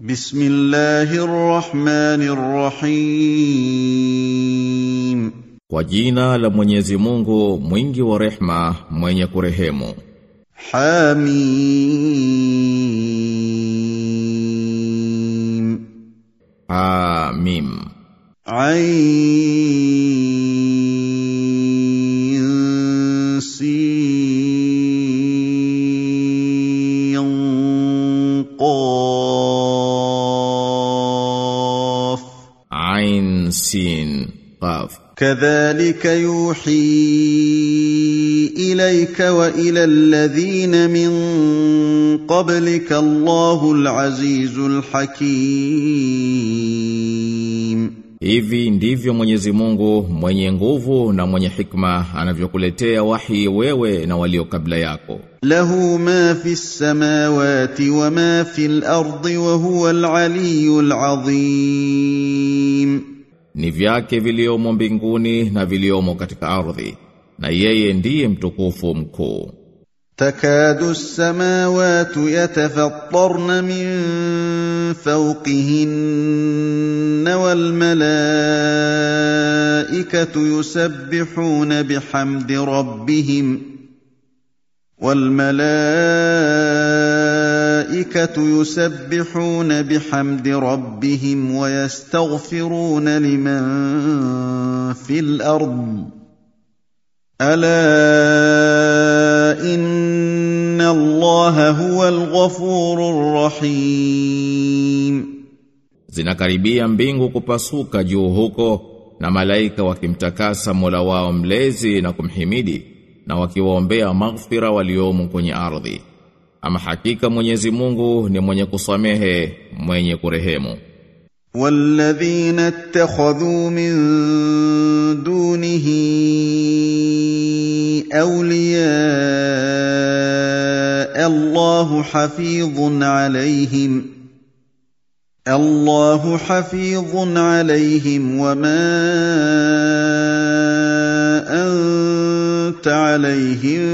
بسم الله الرحمن الرحيم Kwa jina la Mwenyezi Mungu mwingi wa rehma mwenye kurehemu حميم Hamim عين yasin qaf. kadhalika yuhi ilayka wa ila alladhina min qablika Allahul azizul hakim Hivi ndivyo Mwenyezi Mungu mwenye nguvu na mwenye hikma anavyokuletea wahi wewe na walio kabla yako. Lahu ma fi samawati wa ma fi al-ardi wa huwa al-aliyyul azim ni vyake viliomo mbinguni na viliomo katika ardhi na yeye ndiye mtukufu mkuu تكاد السماوات يتفطرن من فوقهن والملائكه يسبحون بحمد ربهم والملائكه يسبحون بحمد ربهم ويستغفرون لمن في الارض الا ان الله هو الغفور الرحيم Zinakaribia mbingu kupasuka juu huko na malaika wakimtakasa Mola wao mlezi na kumhimidi na wakiwaombea maghfira waliomo kwenye ardhi. Ama hakika Mwenyezi Mungu ni mwenye kusamehe, mwenye kurehemu. والذين اتخذوا من دونه اولياء الله حفيظ عليهم الله حفيظ عليهم وما انت عليهم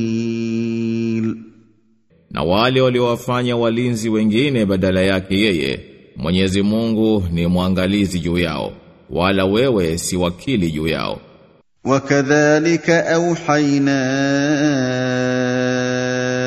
بوكيل Na wale waliowafanya walinzi wengine badala yake yeye, Mwenyezi Mungu ni mwangalizi juu yao, wala wewe si wakili juu yao. وكذلك اوحينا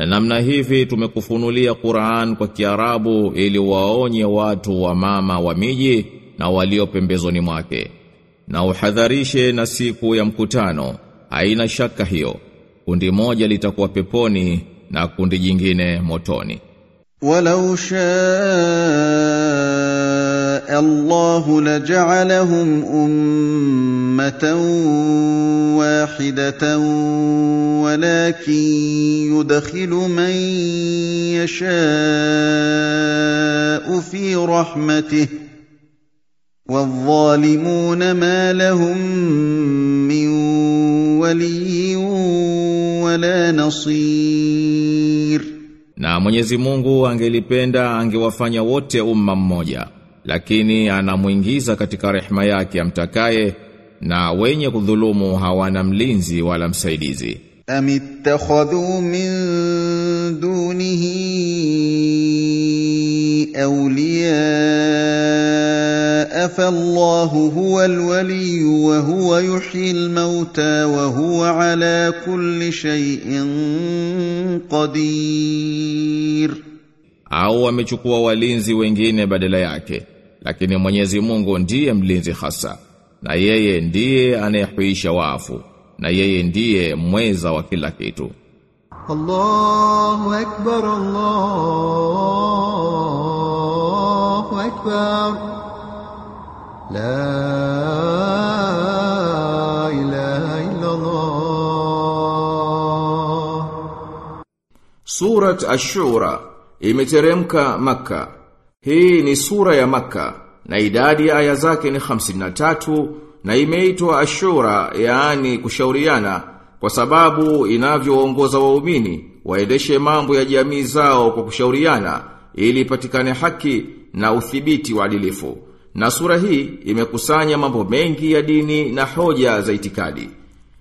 Na namna hivi tumekufunulia Qur'an kwa Kiarabu ili waonye watu wa mama wa miji na walio pembezoni mwake. Na uhadharishe na siku ya mkutano, haina shaka hiyo. Kundi moja litakuwa peponi na kundi jingine motoni. Walau shaa الله لجعلهم امه واحده ولكن يدخل من يشاء في رحمته والظالمون ما لهم من ولي ولا نصير Na Mwenyezi Mungu angelipenda angewafanya wote umma mmoja, lakini anamuingiza katika rehema yake amtakaye na wenye kudhulumu hawana mlinzi wala msaidizi. أم اتخذوا من دونه أولياء فالله هو الولي وهو يحيي الموتى وهو على كل شيء قدير au wamechukua walinzi wengine badala yake lakini Mwenyezi Mungu ndiye mlinzi hasa na yeye ndiye anayehuisha wafu na yeye ndiye mweza wa kila kitu. Allahu akbar Allahu akbar. La Surat Ash-Shura imeteremka Makka. Hii ni sura ya maka na idadi ya aya zake ni 53 na imeitwa Ashura yaani kushauriana kwa sababu inavyoongoza waumini waendeshe mambo ya jamii zao kwa kushauriana ili ipatikane haki na uthibiti wa adilifu. Na sura hii imekusanya mambo mengi ya dini na hoja za itikadi.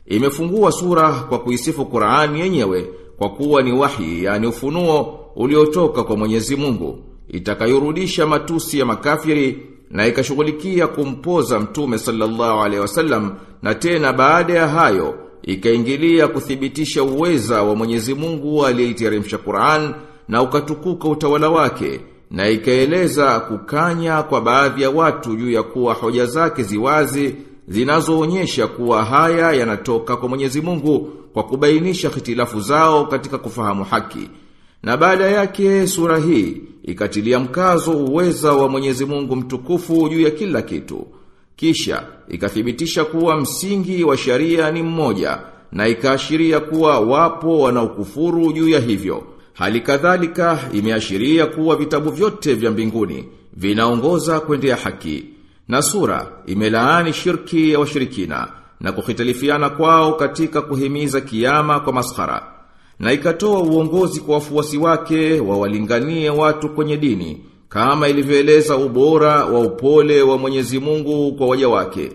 Imefungua sura kwa kuisifu Qur'ani yenyewe kwa kuwa ni wahi yani ufunuo uliotoka kwa Mwenyezi Mungu itakayorudisha matusi ya makafiri na ikashughulikia kumpoza mtume sallallahu alaihi wasallam na tena baada ya hayo ikaingilia kuthibitisha uweza wa Mwenyezi Mungu aliyeiteremsha Qur'an na ukatukuka utawala wake na ikaeleza kukanya kwa baadhi ya watu juu ya kuwa hoja zake ziwazi zinazoonyesha kuwa haya yanatoka kwa Mwenyezi Mungu kwa kubainisha hitilafu zao katika kufahamu haki. Na baada yake sura hii ikatilia mkazo uweza wa Mwenyezi Mungu mtukufu juu ya kila kitu. Kisha ikathibitisha kuwa msingi wa sharia ni mmoja na ikaashiria kuwa wapo wanaokufuru juu ya hivyo. Hali kadhalika imeashiria kuwa vitabu vyote vya mbinguni vinaongoza kwendea haki. Na sura imelaani shirki ya washirikina na kuhitalifiana kwao katika kuhimiza kiama kwa maskhara. Na ikatoa uongozi kwa wafuasi wake wawalinganie watu kwenye dini kama ilivyoeleza ubora wa upole wa Mwenyezi Mungu kwa waja wake.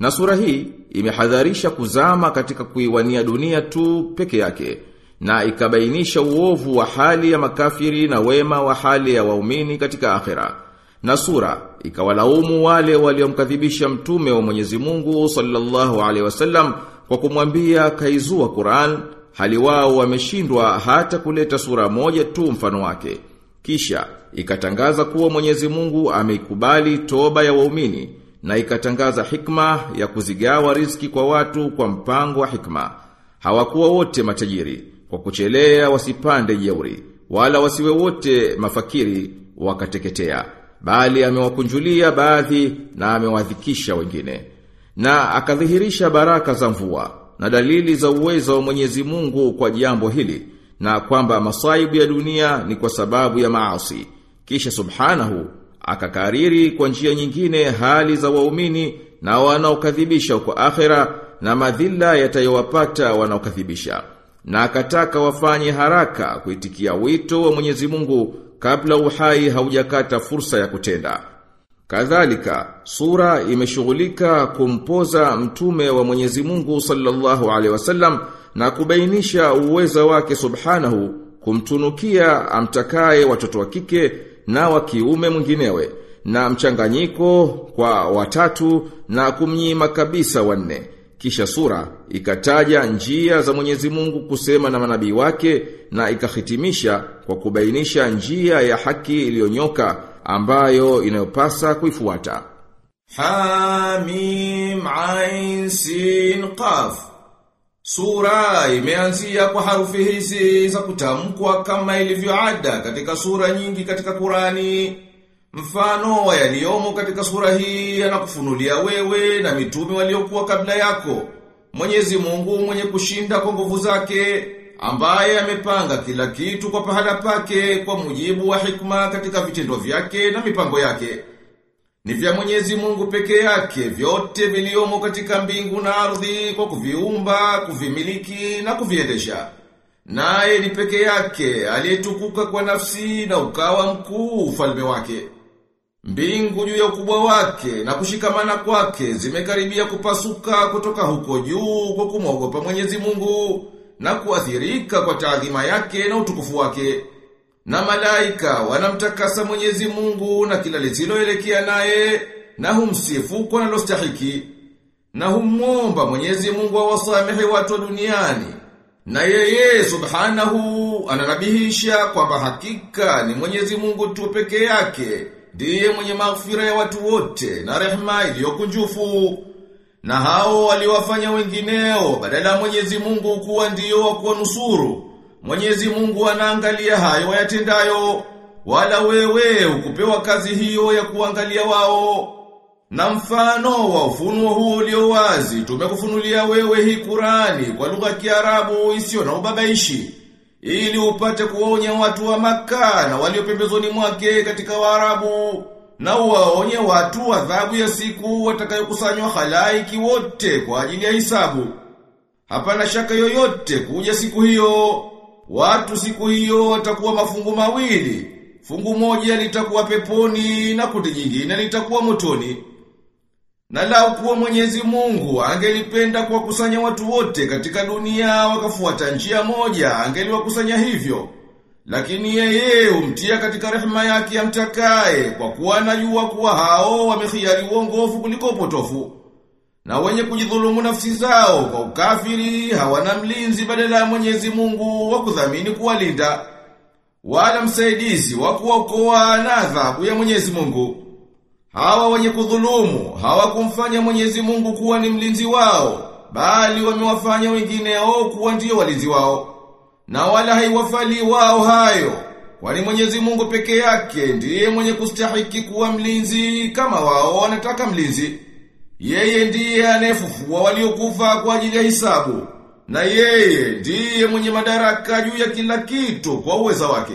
Na sura hii imehadharisha kuzama katika kuiwania dunia tu peke yake na ikabainisha uovu wa hali ya makafiri na wema wa hali ya waumini katika akhera. Na sura ikawalaumu wale waliomkadhibisha mtume wa Mwenyezi Mungu sallallahu alaihi wasallam kwa kumwambia kaizua Qur'an hali wao wameshindwa hata kuleta sura moja tu mfano wake. Kisha ikatangaza kuwa Mwenyezi Mungu ameikubali toba ya waumini na ikatangaza hikma ya kuzigawa riziki kwa watu kwa mpango wa hikma. Hawakuwa wote matajiri kwa kuchelea wasipande jeuri wala wasiwe wote mafakiri wakateketea bali amewakunjulia baadhi na amewadhikisha wengine na akadhihirisha baraka za mvua na dalili za uwezo wa Mwenyezi Mungu kwa jambo hili na kwamba masaibu ya dunia ni kwa sababu ya maasi kisha subhanahu akakariri kwa njia nyingine hali za waumini na wanaokadhibisha kwa akhera na madhila yatayowapata wanaokadhibisha na akataka wafanye haraka kuitikia wito wa Mwenyezi Mungu kabla uhai haujakata fursa ya kutenda. Kadhalika, sura imeshughulika kumpoza mtume wa Mwenyezi Mungu sallallahu alaihi wasallam na kubainisha uweza wake subhanahu kumtunukia amtakaye watoto wa kike na wa kiume mwinginewe na mchanganyiko kwa watatu na kumnyima kabisa wanne. Kisha sura ikataja njia za Mwenyezi Mungu kusema na manabii wake na ikahitimisha kwa kubainisha njia ya haki iliyonyoka ambayo inayopasa kuifuata. Hamim Ain Sin Qaf Sura imeanzia kwa harufi hizi za kutamkwa kama ilivyoada katika sura nyingi katika Qurani. Mfano yaliyomo katika sura hii yanakufunulia wewe na mitume waliokuwa kabla yako. Mwenyezi Mungu mwenye kushinda kwa nguvu zake, ambaye amepanga kila kitu kwa pahala pake kwa mujibu wa hikma katika vitendo vyake na mipango yake. Ni vya Mwenyezi Mungu peke yake vyote viliomo katika mbingu na ardhi kwa kuviumba, kuvimiliki na kuviendesha. Naye ni peke yake aliyetukuka kwa nafsi na ukawa mkuu ufalme wake. Mbingu juu ya ukubwa wake na kushikamana kwake zimekaribia kupasuka kutoka huko juu kwa kumwogopa Mwenyezi Mungu na kuathirika kwa taadhima yake na utukufu wake. Na malaika wanamtakasa Mwenyezi Mungu na kila lisiloelekea naye na humsifu kwa nalostahiki. Na humwomba Mwenyezi Mungu awasamehe watu wa duniani. Na yeye subhanahu ananabihisha kwamba hakika ni Mwenyezi Mungu tu peke yake ndiye mwenye maghfira ya watu wote na rehema iliyokunjufu. Na hao waliwafanya wengineo badala ya Mwenyezi Mungu kuwa ndiyo wa kuwanusuru. Mwenyezi Mungu anaangalia hayo yatendayo wala wewe ukupewa kazi hiyo ya kuangalia wao. Na mfano wa ufunuo huo ulio wazi, tumekufunulia wewe hii Qurani kwa lugha ya Kiarabu isiyo na ubabaishi, ili upate kuwaonya watu wa maka na walio pembezoni mwake katika Waarabu na uwaonye watu adhabu ya siku watakayokusanywa halaiki wote kwa ajili ya hisabu. Hapana shaka yoyote kuja siku hiyo. Watu siku hiyo watakuwa mafungu mawili. Fungu moja litakuwa peponi na kundi jingine litakuwa motoni. Na lau kuwa Mwenyezi Mungu angelipenda kuwakusanya watu wote katika dunia wakafuata njia moja, angeliwakusanya hivyo. Lakini yeye umtia katika rehema yake amtakaye kwa kuwa anajua kuwa hao wamehiari uongofu kuliko potofu. Na wenye kujidhulumu nafsi zao kwa ukafiri hawana mlinzi badala ya Mwenyezi Mungu wa kudhamini kuwalinda wala msaidizi wa kuokoa na adhabu ya Mwenyezi Mungu. Hawa wenye kudhulumu hawakumfanya Mwenyezi Mungu kuwa ni mlinzi wao, bali wamewafanya wengine wao kuwa ndio walinzi wao. Na wala haiwafali wao hayo, kwani Mwenyezi Mungu peke yake ndiye mwenye kustahiki kuwa mlinzi kama wao wanataka mlinzi. Yeye ndiye anayefufua waliokufa kwa ajili ya hisabu, na yeye ndiye mwenye madaraka juu ya kila kitu kwa uweza wake.